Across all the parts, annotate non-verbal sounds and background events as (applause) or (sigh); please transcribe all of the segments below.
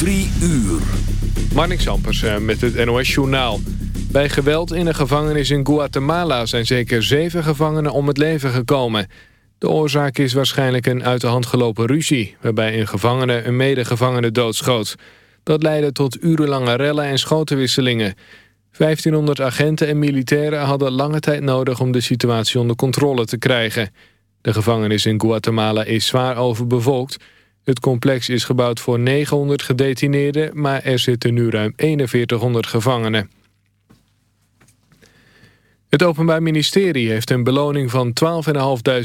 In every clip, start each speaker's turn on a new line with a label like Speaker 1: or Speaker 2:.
Speaker 1: Drie uur.
Speaker 2: Marnix eh, met het NOS-journaal. Bij geweld in een gevangenis in Guatemala zijn zeker zeven gevangenen om het leven gekomen. De oorzaak is waarschijnlijk een uit de hand gelopen ruzie... waarbij een gevangene een medegevangene doodschoot. Dat leidde tot urenlange rellen en schotenwisselingen. 1500 agenten en militairen hadden lange tijd nodig... om de situatie onder controle te krijgen. De gevangenis in Guatemala is zwaar overbevolkt... Het complex is gebouwd voor 900 gedetineerden... maar er zitten nu ruim 4100 gevangenen. Het Openbaar Ministerie heeft een beloning van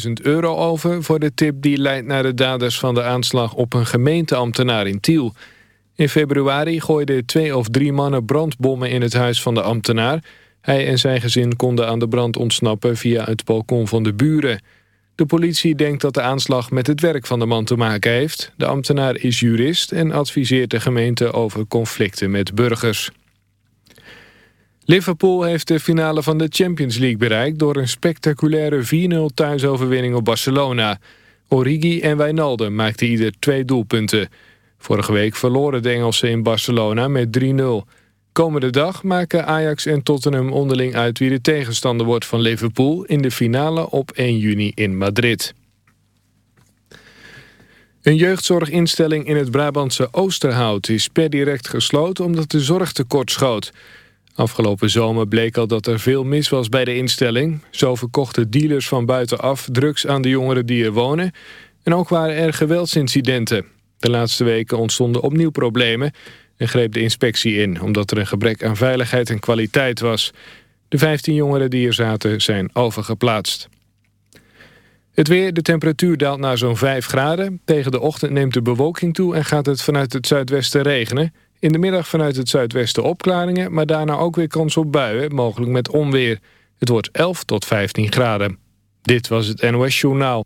Speaker 2: 12.500 euro over... voor de tip die leidt naar de daders van de aanslag op een gemeenteambtenaar in Tiel. In februari gooiden twee of drie mannen brandbommen in het huis van de ambtenaar. Hij en zijn gezin konden aan de brand ontsnappen via het balkon van de buren... De politie denkt dat de aanslag met het werk van de man te maken heeft. De ambtenaar is jurist en adviseert de gemeente over conflicten met burgers. Liverpool heeft de finale van de Champions League bereikt... door een spectaculaire 4-0 thuisoverwinning op Barcelona. Origi en Wijnaldum maakten ieder twee doelpunten. Vorige week verloren de Engelsen in Barcelona met 3-0. Komende dag maken Ajax en Tottenham onderling uit wie de tegenstander wordt van Liverpool in de finale op 1 juni in Madrid. Een jeugdzorginstelling in het Brabantse Oosterhout is per direct gesloten omdat de zorg tekort schoot. Afgelopen zomer bleek al dat er veel mis was bij de instelling. Zo verkochten dealers van buitenaf drugs aan de jongeren die er wonen. En ook waren er geweldsincidenten. De laatste weken ontstonden opnieuw problemen en greep de inspectie in... omdat er een gebrek aan veiligheid en kwaliteit was. De 15 jongeren die er zaten zijn overgeplaatst. Het weer, de temperatuur daalt naar zo'n 5 graden. Tegen de ochtend neemt de bewolking toe en gaat het vanuit het zuidwesten regenen. In de middag vanuit het zuidwesten opklaringen... maar daarna ook weer kans op buien, mogelijk met onweer. Het wordt 11 tot 15 graden. Dit was het NOS Journaal.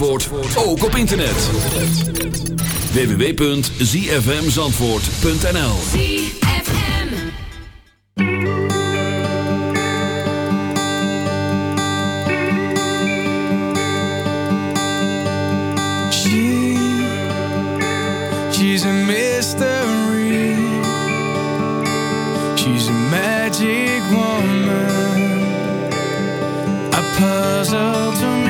Speaker 1: Zandvoort ook op internet. www.zfmzandvoort.nl
Speaker 3: magic puzzle to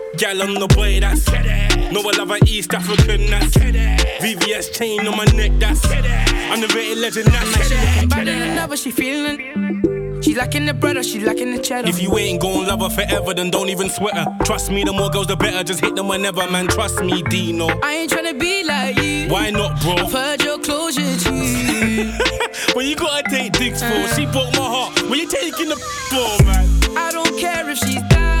Speaker 4: gal on the boy, that's No, I love an East African, that's VVS chain on my neck, that's Underrated legend, that's
Speaker 5: looking better than ever, she feeling. She lacking the bread or she lacking the cheddar.
Speaker 4: If you ain't gon' love her forever, then don't even sweat her. Trust me, the more girls, the better. Just hit them whenever, man. Trust me, Deno.
Speaker 5: I ain't tryna be like you.
Speaker 4: Why not, bro?
Speaker 5: I've heard your closure, G. (laughs)
Speaker 4: When you gotta take dicks for, she broke my heart. When you taking the for, man.
Speaker 5: I don't care if she's down.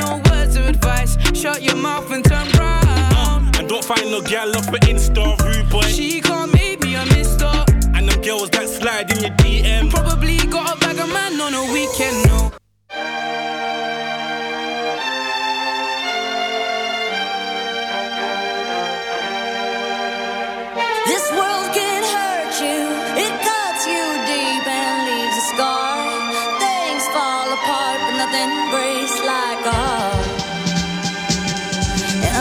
Speaker 5: words of advice. Shut your mouth and turn round.
Speaker 4: Uh, and don't find no gal off an Insta rude boy.
Speaker 5: She can't make me a mister.
Speaker 4: And them girls that slide in your DM.
Speaker 5: Probably got a bag of man on a weekend, no.
Speaker 6: This world can hurt you, it cuts you deep and leaves a scar. Things fall apart, but nothing breaks like a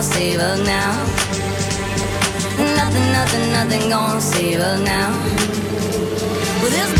Speaker 6: gonna save us now. Nothing, nothing, nothing gonna save us now. With